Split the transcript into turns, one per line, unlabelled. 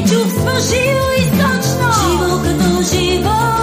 чувства живо и точно, Живо като живо.